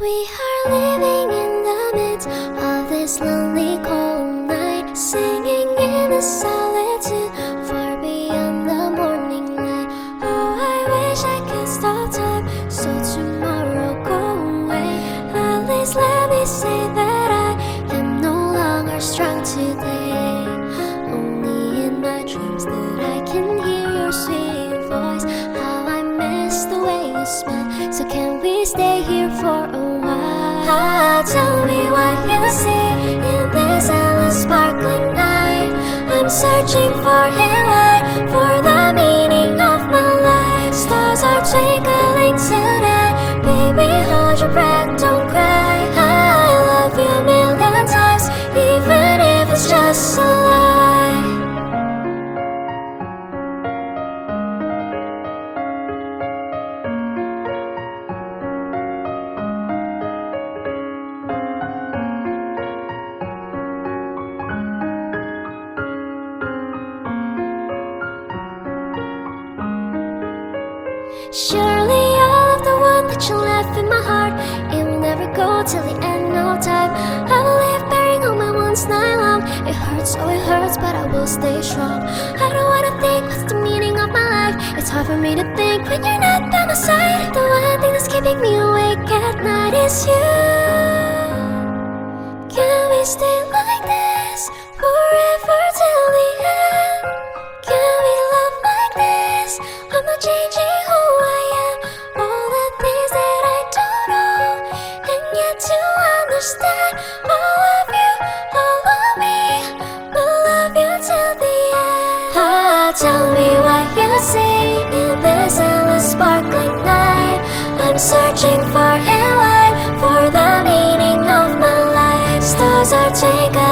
We are living in the midst of this lonely cold night, singing in the solitude far beyond the morning light. Oh, I wish I could stop time so tomorrow go away. At least let me say tell me what you see in this endless sparkling night. I'm searching for a light for the meaning of my life. Stars are twinkling tonight. Baby, Surely all of the one that you left in my heart. It will never go till the end of time. I will live bearing all my wounds night long. It hurts, oh it hurts, but I will stay strong. I don't wanna think what's the meaning of my life. It's hard for me to think when you're not by my side. The one thing that's keeping me awake at night is you. Can we stay like this tell me what you see in this endless sparkling night. I'm searching for a light for the meaning of my life. Stars are twinkling